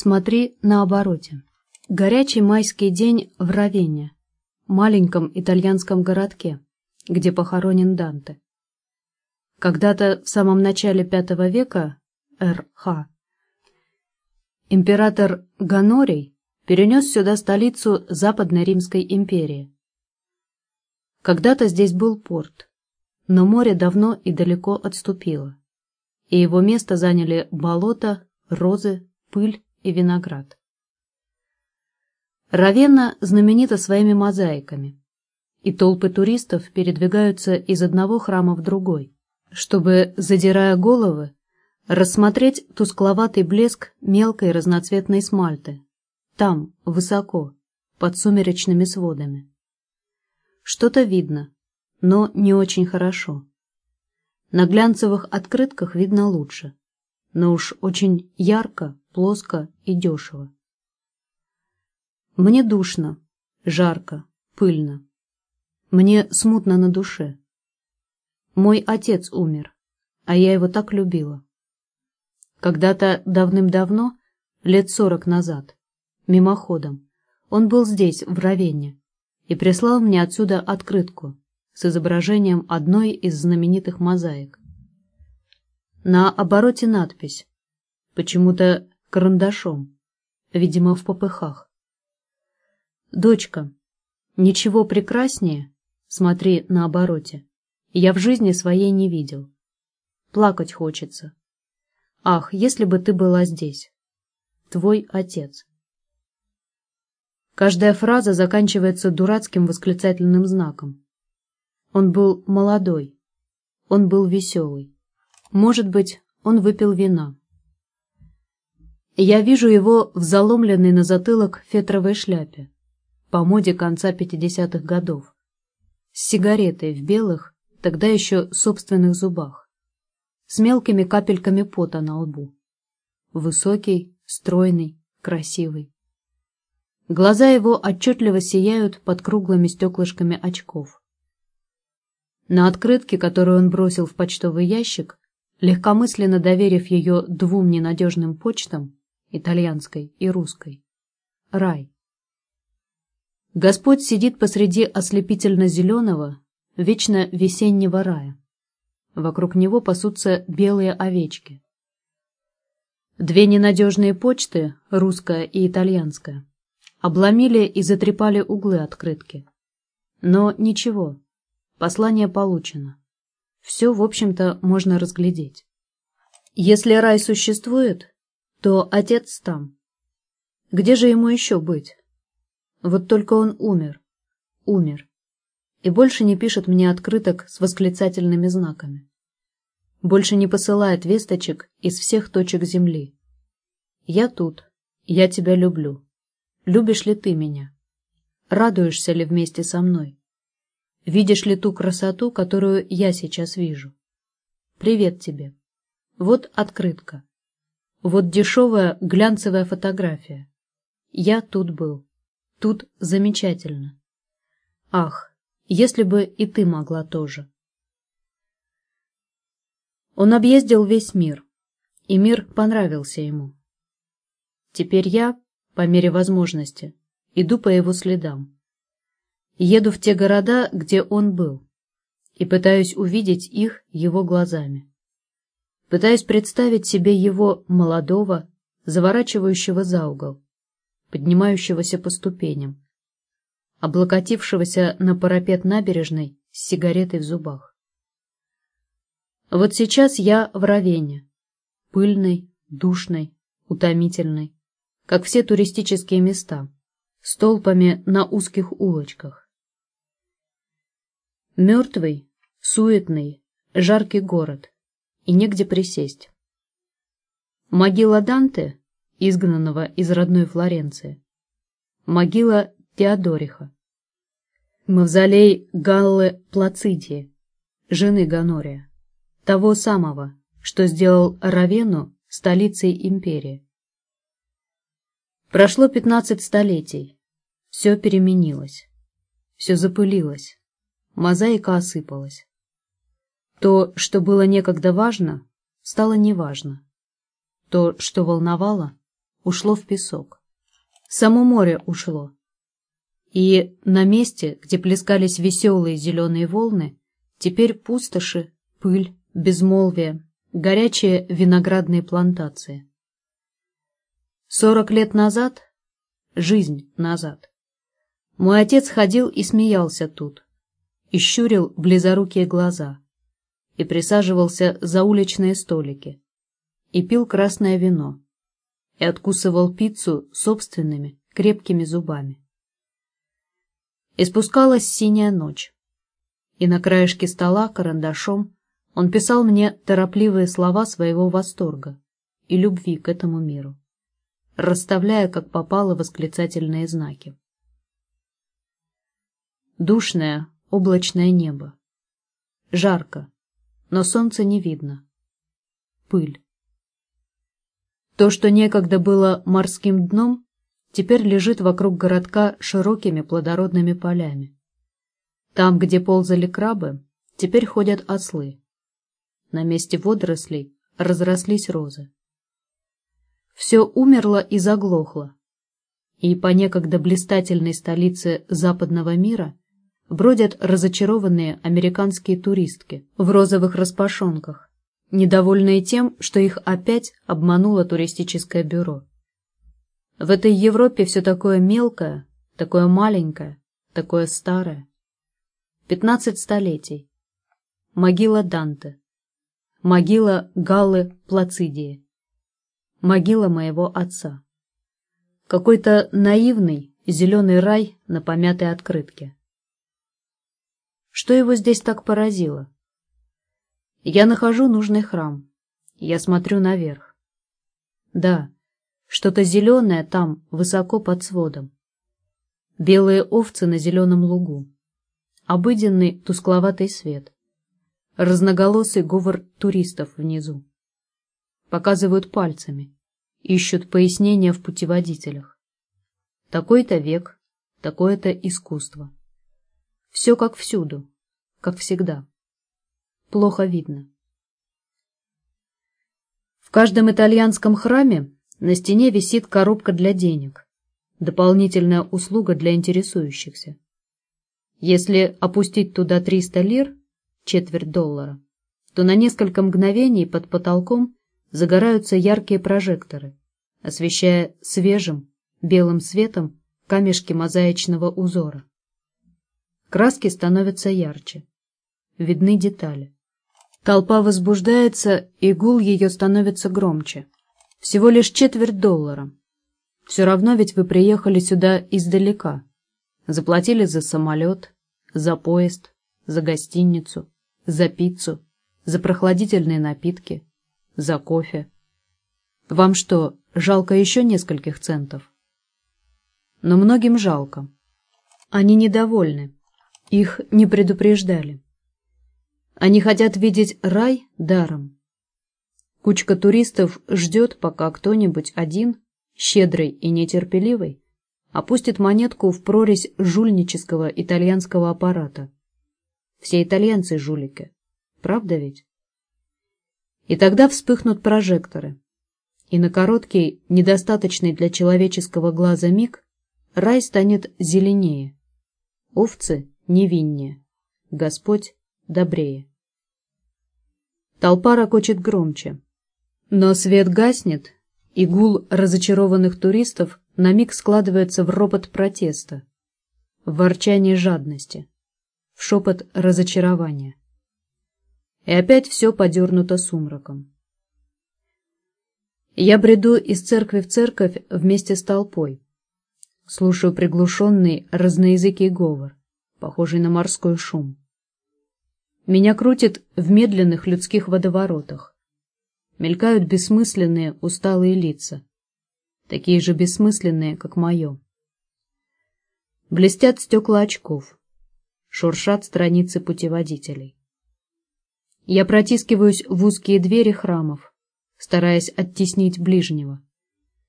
Смотри на обороте. Горячий майский день в Равене, маленьком итальянском городке, где похоронен Данте. Когда-то в самом начале V века Р.Х. император Ганорий перенес сюда столицу Западной Римской империи. Когда-то здесь был порт, но море давно и далеко отступило, и его место заняли болота, розы, пыль и виноград. Равенна знаменита своими мозаиками, и толпы туристов передвигаются из одного храма в другой, чтобы, задирая головы, рассмотреть тускловатый блеск мелкой разноцветной смальты, там, высоко, под сумеречными сводами. Что-то видно, но не очень хорошо. На глянцевых открытках видно лучше, но уж очень ярко, плоско и дешево. Мне душно, жарко, пыльно. Мне смутно на душе. Мой отец умер, а я его так любила. Когда-то давным-давно, лет сорок назад, мимоходом, он был здесь, в Равенне, и прислал мне отсюда открытку с изображением одной из знаменитых мозаик. На обороте надпись, почему-то карандашом, видимо, в попыхах. «Дочка, ничего прекраснее, смотри на обороте, я в жизни своей не видел. Плакать хочется. Ах, если бы ты была здесь. Твой отец». Каждая фраза заканчивается дурацким восклицательным знаком. Он был молодой, он был веселый. Может быть, он выпил вина. Я вижу его в заломленной на затылок фетровой шляпе по моде конца 50-х годов, с сигаретой в белых, тогда еще собственных зубах, с мелкими капельками пота на лбу. Высокий, стройный, красивый. Глаза его отчетливо сияют под круглыми стеклышками очков. На открытке, которую он бросил в почтовый ящик, легкомысленно доверив ее двум ненадежным почтам, итальянской и русской, рай. Господь сидит посреди ослепительно-зеленого, вечно весеннего рая. Вокруг него пасутся белые овечки. Две ненадежные почты, русская и итальянская, обломили и затрепали углы открытки. Но ничего, послание получено. Все, в общем-то, можно разглядеть. Если рай существует, то отец там. Где же ему еще быть? Вот только он умер. Умер. И больше не пишет мне открыток с восклицательными знаками. Больше не посылает весточек из всех точек земли. Я тут. Я тебя люблю. Любишь ли ты меня? Радуешься ли вместе со мной? Видишь ли ту красоту, которую я сейчас вижу? Привет тебе. Вот открытка. Вот дешевая глянцевая фотография. Я тут был. Тут замечательно. Ах, если бы и ты могла тоже. Он объездил весь мир, и мир понравился ему. Теперь я, по мере возможности, иду по его следам. Еду в те города, где он был, и пытаюсь увидеть их его глазами. Пытаюсь представить себе его молодого, заворачивающего за угол, поднимающегося по ступеням, облокотившегося на парапет набережной с сигаретой в зубах. Вот сейчас я в Равене, пыльной, душной, утомительной, как все туристические места, с толпами на узких улочках. Мертвый, суетный, жаркий город, и негде присесть. Могила Данте изгнанного из родной Флоренции. Могила Теодориха. Мавзолей Галлы Плацидии, жены Ганория, того самого, что сделал Равенну столицей империи. Прошло пятнадцать столетий, все переменилось, все запылилось, мозаика осыпалась. То, что было некогда важно, стало неважно. То, что волновало, ушло в песок. Само море ушло. И на месте, где плескались веселые зеленые волны, теперь пустоши, пыль, безмолвие, горячие виноградные плантации. Сорок лет назад, жизнь назад, мой отец ходил и смеялся тут, и щурил близорукие глаза, и присаживался за уличные столики, и пил красное вино, и откусывал пиццу собственными крепкими зубами. И спускалась синяя ночь, и на краешке стола карандашом он писал мне торопливые слова своего восторга и любви к этому миру, расставляя, как попало, восклицательные знаки. Душное, облачное небо. Жарко, но солнца не видно. Пыль. То, что некогда было морским дном, теперь лежит вокруг городка широкими плодородными полями. Там, где ползали крабы, теперь ходят ослы. На месте водорослей разрослись розы. Все умерло и заглохло. И по некогда блистательной столице западного мира бродят разочарованные американские туристки в розовых распашонках, недовольные тем, что их опять обмануло туристическое бюро. В этой Европе все такое мелкое, такое маленькое, такое старое. Пятнадцать столетий. Могила Данте. Могила Галлы Плацидии. Могила моего отца. Какой-то наивный зеленый рай на помятой открытке. Что его здесь так поразило? Я нахожу нужный храм. Я смотрю наверх. Да, что-то зеленое там, высоко под сводом. Белые овцы на зеленом лугу. Обыденный тускловатый свет. Разноголосый говор туристов внизу. Показывают пальцами. Ищут пояснения в путеводителях. Такой-то век, такое-то искусство. Все как всюду, как всегда плохо видно. В каждом итальянском храме на стене висит коробка для денег, дополнительная услуга для интересующихся. Если опустить туда 300 лир, четверть доллара, то на несколько мгновений под потолком загораются яркие прожекторы, освещая свежим белым светом камешки мозаичного узора. Краски становятся ярче, видны детали. Толпа возбуждается, и гул ее становится громче. Всего лишь четверть доллара. Все равно ведь вы приехали сюда издалека. Заплатили за самолет, за поезд, за гостиницу, за пиццу, за прохладительные напитки, за кофе. Вам что, жалко еще нескольких центов? Но многим жалко. Они недовольны. Их не предупреждали. Они хотят видеть рай даром. Кучка туристов ждет, пока кто-нибудь один, щедрый и нетерпеливый, опустит монетку в прорезь жульнического итальянского аппарата. Все итальянцы жулики. Правда ведь? И тогда вспыхнут прожекторы. И на короткий, недостаточный для человеческого глаза миг рай станет зеленее. Овцы невиннее. Господь добрее. Толпа ракочет громче. Но свет гаснет, и гул разочарованных туристов на миг складывается в ропот протеста, в ворчание жадности, в шепот разочарования. И опять все подернуто сумраком. Я бреду из церкви в церковь вместе с толпой. Слушаю приглушенный разноязыкий говор, похожий на морской шум. Меня крутит в медленных людских водоворотах. Мелькают бессмысленные, усталые лица. Такие же бессмысленные, как мое. Блестят стекла очков. Шуршат страницы путеводителей. Я протискиваюсь в узкие двери храмов, стараясь оттеснить ближнего,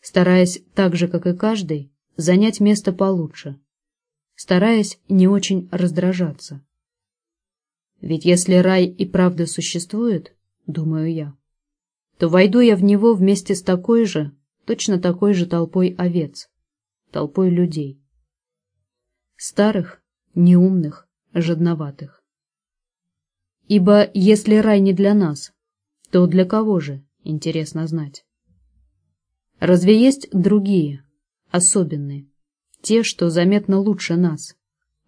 стараясь, так же, как и каждый, занять место получше, стараясь не очень раздражаться. Ведь если рай и правда существует, думаю я, то войду я в него вместе с такой же, точно такой же толпой овец, толпой людей. Старых, неумных, жадноватых. Ибо если рай не для нас, то для кого же, интересно знать. Разве есть другие, особенные, те, что заметно лучше нас,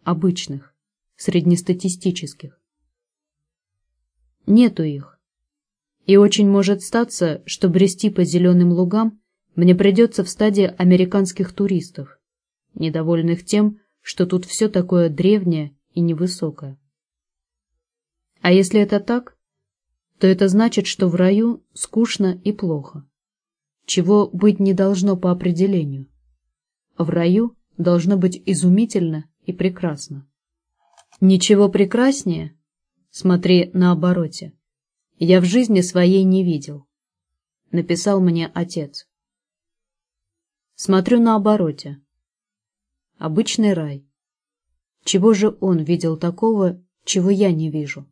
обычных, среднестатистических? Нету их. И очень может статься, что брести по зеленым лугам мне придется в стадии американских туристов, недовольных тем, что тут все такое древнее и невысокое. А если это так, то это значит, что в раю скучно и плохо, чего быть не должно по определению. В раю должно быть изумительно и прекрасно. Ничего прекраснее, смотри на обороте, я в жизни своей не видел, написал мне отец. Смотрю на обороте. Обычный рай. Чего же он видел такого, чего я не вижу?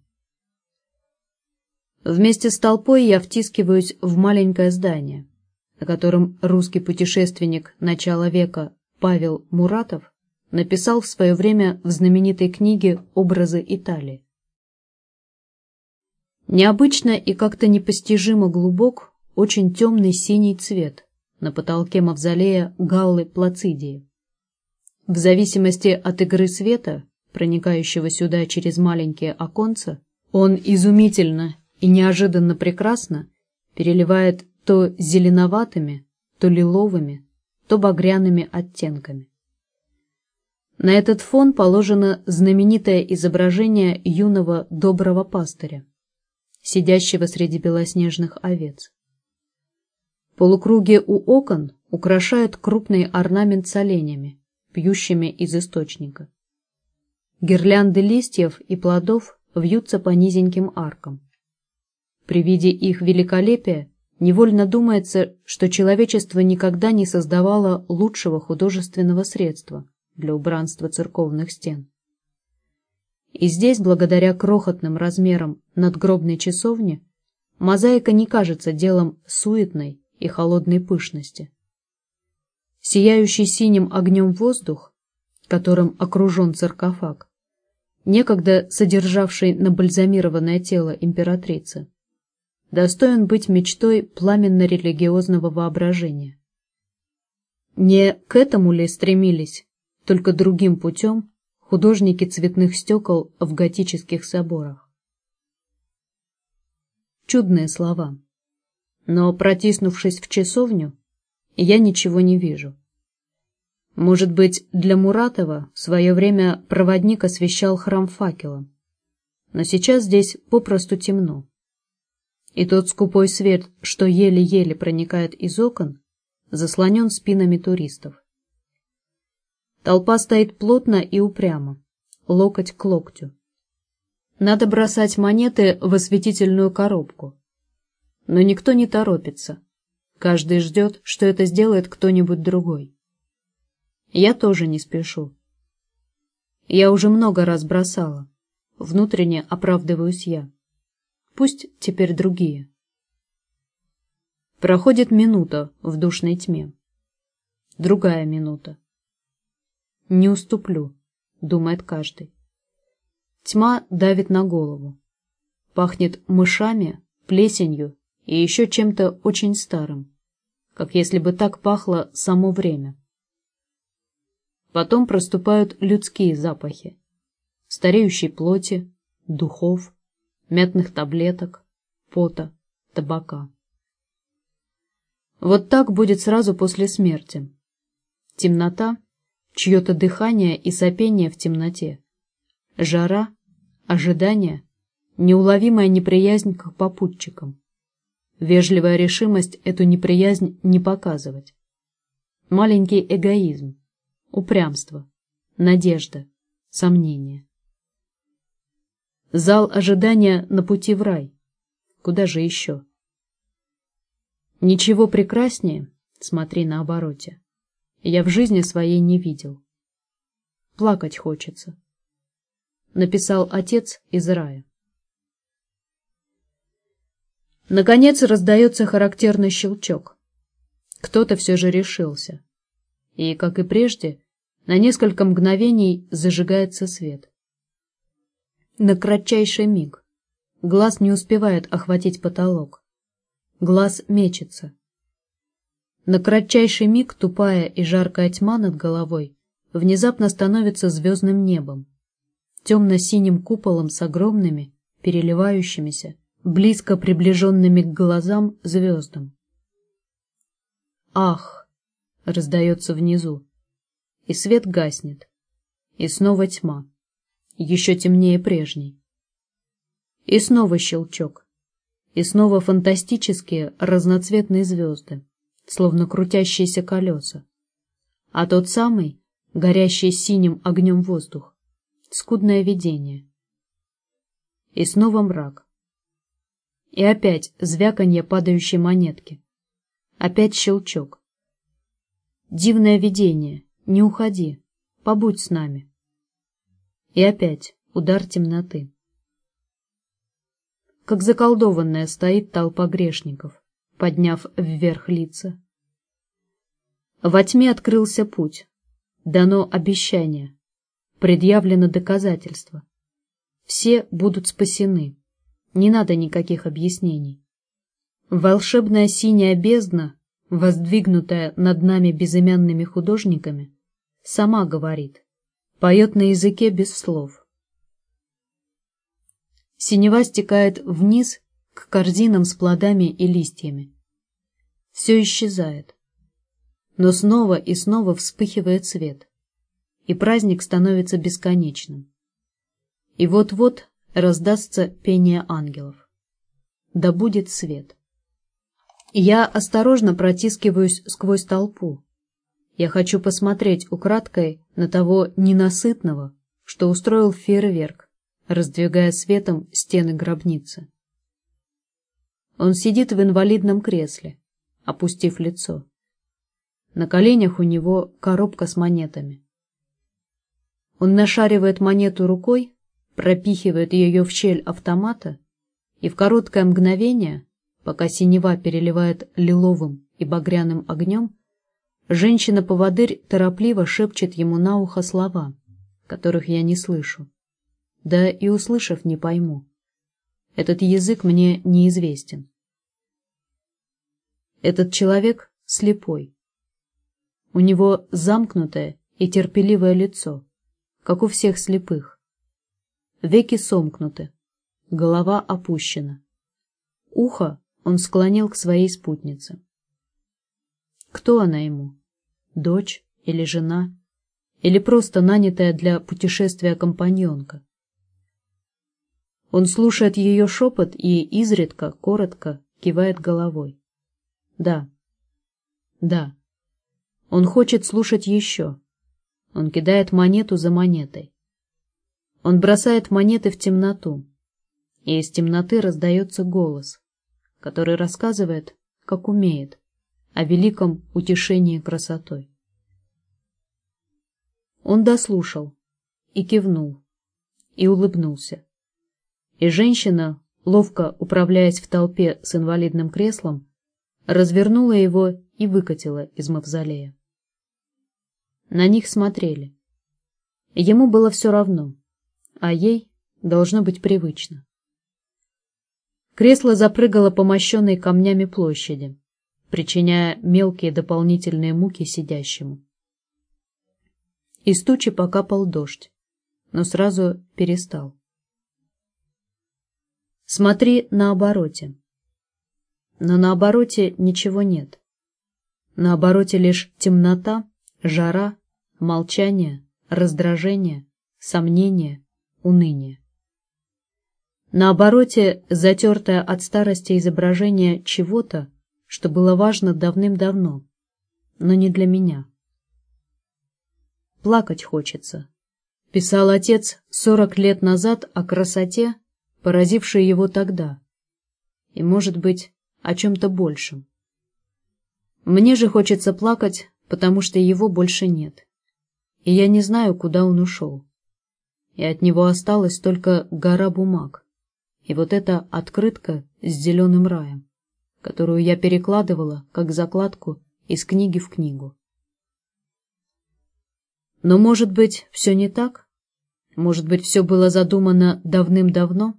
Вместе с толпой я втискиваюсь в маленькое здание, на котором русский путешественник начала века Павел Муратов написал в свое время в знаменитой книге «Образы Италии». Необычно и как-то непостижимо глубок, очень темный синий цвет на потолке мавзолея Галлы Плацидии. В зависимости от игры света, проникающего сюда через маленькие оконца, он изумительно и неожиданно прекрасно переливает то зеленоватыми, то лиловыми, то багряными оттенками. На этот фон положено знаменитое изображение юного доброго пастыря, сидящего среди белоснежных овец. Полукруги у окон украшают крупный орнамент с оленями, пьющими из источника. Гирлянды листьев и плодов вьются по низеньким аркам. При виде их великолепия невольно думается, что человечество никогда не создавало лучшего художественного средства для убранства церковных стен. И здесь, благодаря крохотным размерам надгробной часовни, мозаика не кажется делом суетной и холодной пышности. Сияющий синим огнем воздух, которым окружен саркофаг, некогда содержавший набальзамированное тело императрицы, достоин быть мечтой пламенно-религиозного воображения. Не к этому ли стремились, только другим путем, художники цветных стекол в готических соборах. Чудные слова. Но, протиснувшись в часовню, я ничего не вижу. Может быть, для Муратова в свое время проводник освещал храм факелом, но сейчас здесь попросту темно. И тот скупой свет, что еле-еле проникает из окон, заслонен спинами туристов. Толпа стоит плотно и упрямо, локоть к локтю. Надо бросать монеты в осветительную коробку. Но никто не торопится. Каждый ждет, что это сделает кто-нибудь другой. Я тоже не спешу. Я уже много раз бросала. Внутренне оправдываюсь я. Пусть теперь другие. Проходит минута в душной тьме. Другая минута. Не уступлю, думает каждый. Тьма давит на голову. Пахнет мышами, плесенью и еще чем-то очень старым, как если бы так пахло само время. Потом проступают людские запахи. Стареющей плоти, духов, мятных таблеток, пота, табака. Вот так будет сразу после смерти. Темнота чье-то дыхание и сопение в темноте, жара, ожидание, неуловимая неприязнь к попутчикам, вежливая решимость эту неприязнь не показывать, маленький эгоизм, упрямство, надежда, сомнение. Зал ожидания на пути в рай. Куда же еще? Ничего прекраснее, смотри на обороте я в жизни своей не видел. Плакать хочется. Написал отец из рая. Наконец раздается характерный щелчок. Кто-то все же решился. И, как и прежде, на несколько мгновений зажигается свет. На кратчайший миг. Глаз не успевает охватить потолок. Глаз мечется. На кратчайший миг тупая и жаркая тьма над головой внезапно становится звездным небом, темно-синим куполом с огромными, переливающимися, близко приближенными к глазам звездам. «Ах!» — раздается внизу, и свет гаснет, и снова тьма, еще темнее прежней. И снова щелчок, и снова фантастические разноцветные звезды, словно крутящиеся колеса, а тот самый, горящий синим огнем воздух, скудное видение. И снова мрак. И опять звяканье падающей монетки. Опять щелчок. Дивное видение, не уходи, побудь с нами. И опять удар темноты. Как заколдованная стоит толпа грешников, подняв вверх лица. Во тьме открылся путь, дано обещание, предъявлено доказательство. Все будут спасены, не надо никаких объяснений. Волшебная синяя бездна, воздвигнутая над нами безымянными художниками, сама говорит, поет на языке без слов. Синева стекает вниз к корзинам с плодами и листьями. Все исчезает. Но снова и снова вспыхивает свет, и праздник становится бесконечным. И вот-вот раздастся пение ангелов. Да будет свет. Я осторожно протискиваюсь сквозь толпу, я хочу посмотреть украдкой на того ненасытного, что устроил фейерверк, раздвигая светом стены гробницы. Он сидит в инвалидном кресле, опустив лицо. На коленях у него коробка с монетами. Он нашаривает монету рукой, пропихивает ее в щель автомата, и в короткое мгновение, пока синева переливает лиловым и багряным огнем, Женщина-поводырь торопливо шепчет ему на ухо слова, которых я не слышу. Да и услышав, не пойму. Этот язык мне неизвестен. Этот человек слепой. У него замкнутое и терпеливое лицо, как у всех слепых. Веки сомкнуты, голова опущена. Ухо он склонил к своей спутнице. Кто она ему? дочь или жена, или просто нанятая для путешествия компаньонка. Он слушает ее шепот и изредка, коротко кивает головой. Да, да. Он хочет слушать еще. Он кидает монету за монетой. Он бросает монеты в темноту, и из темноты раздается голос, который рассказывает, как умеет, о великом утешении красотой. Он дослушал и кивнул, и улыбнулся. И женщина, ловко управляясь в толпе с инвалидным креслом, развернула его и выкатила из мавзолея. На них смотрели. Ему было все равно, а ей должно быть привычно. Кресло запрыгало по мощенной камнями площади причиняя мелкие дополнительные муки сидящему. Из тучи покапал дождь, но сразу перестал. Смотри на обороте. Но на обороте ничего нет. На обороте лишь темнота, жара, молчание, раздражение, сомнение, уныние. На обороте затертое от старости изображение чего-то, что было важно давным-давно, но не для меня. Плакать хочется. Писал отец сорок лет назад о красоте, поразившей его тогда, и, может быть, о чем-то большем. Мне же хочется плакать, потому что его больше нет, и я не знаю, куда он ушел. И от него осталась только гора бумаг, и вот эта открытка с зеленым раем которую я перекладывала, как закладку, из книги в книгу. Но, может быть, все не так? Может быть, все было задумано давным-давно,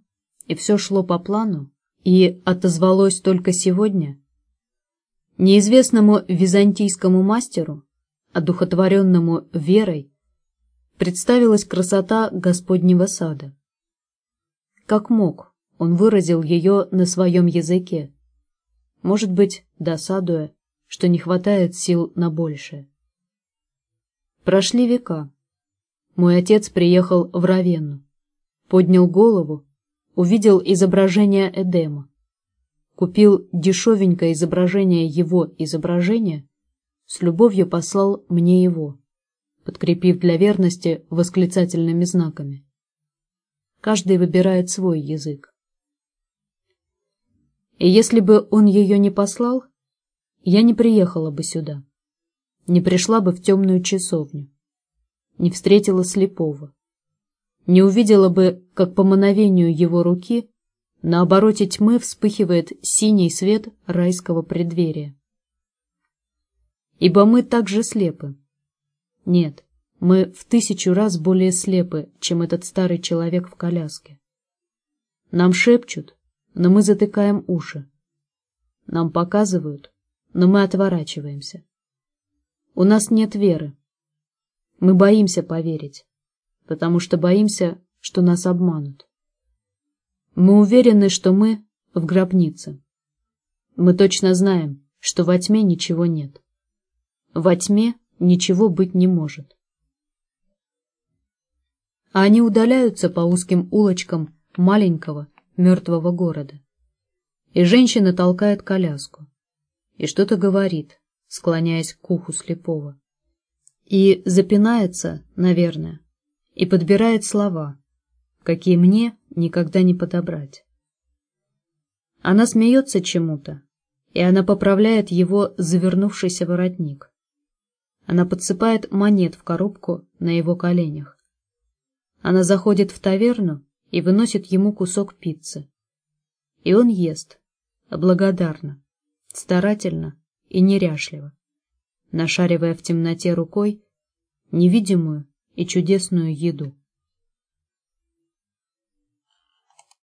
и все шло по плану, и отозвалось только сегодня? Неизвестному византийскому мастеру, одухотворенному верой, представилась красота Господнего сада. Как мог, он выразил ее на своем языке, может быть, досадуя, что не хватает сил на большее. Прошли века. Мой отец приехал в Равенну, поднял голову, увидел изображение Эдема, купил дешевенькое изображение его изображения, с любовью послал мне его, подкрепив для верности восклицательными знаками. Каждый выбирает свой язык. И если бы он ее не послал, я не приехала бы сюда не пришла бы в темную часовню, не встретила слепого, не увидела бы, как по мановению его руки на обороте тьмы вспыхивает синий свет райского преддверия. Ибо мы так же слепы. Нет, мы в тысячу раз более слепы, чем этот старый человек в коляске. Нам шепчут, но мы затыкаем уши. Нам показывают, но мы отворачиваемся. У нас нет веры. Мы боимся поверить, потому что боимся, что нас обманут. Мы уверены, что мы в гробнице. Мы точно знаем, что во тьме ничего нет. Во тьме ничего быть не может. А они удаляются по узким улочкам маленького мертвого города. И женщина толкает коляску. И что-то говорит, склоняясь к уху слепого. И запинается, наверное, и подбирает слова, какие мне никогда не подобрать. Она смеется чему-то, и она поправляет его завернувшийся воротник. Она подсыпает монет в коробку на его коленях. Она заходит в таверну и выносит ему кусок пиццы. И он ест, благодарно, старательно и неряшливо, нашаривая в темноте рукой невидимую и чудесную еду.